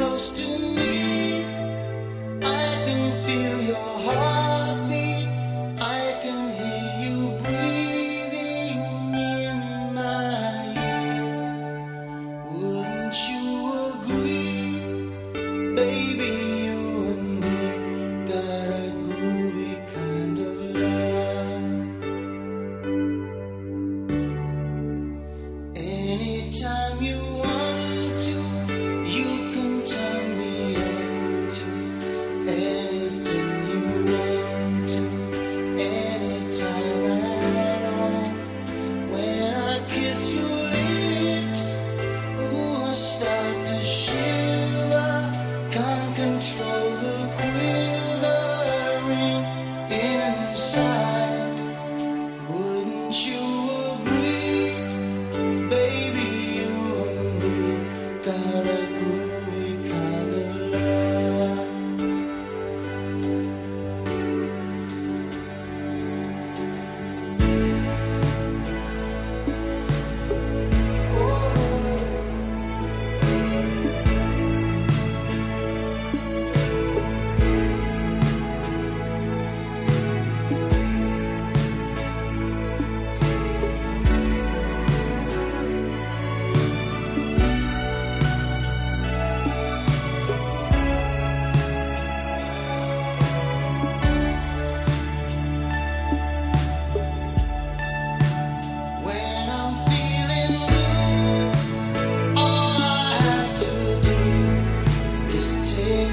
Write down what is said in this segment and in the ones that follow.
close to me. I can feel your heartbeat. I can hear you breathing in my ear. Wouldn't you agree, baby? You and me got a groovy kind of love. Anytime you in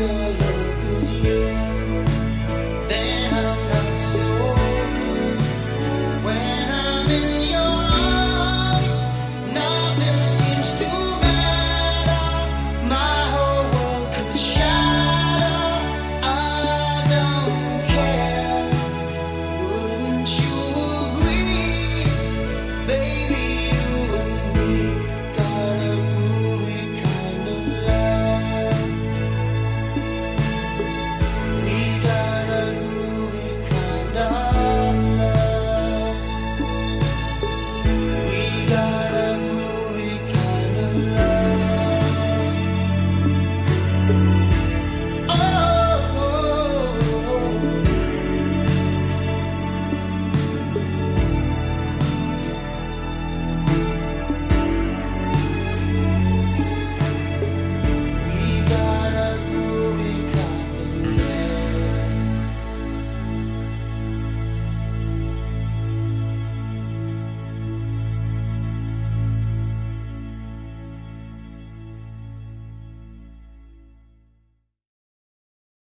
your love.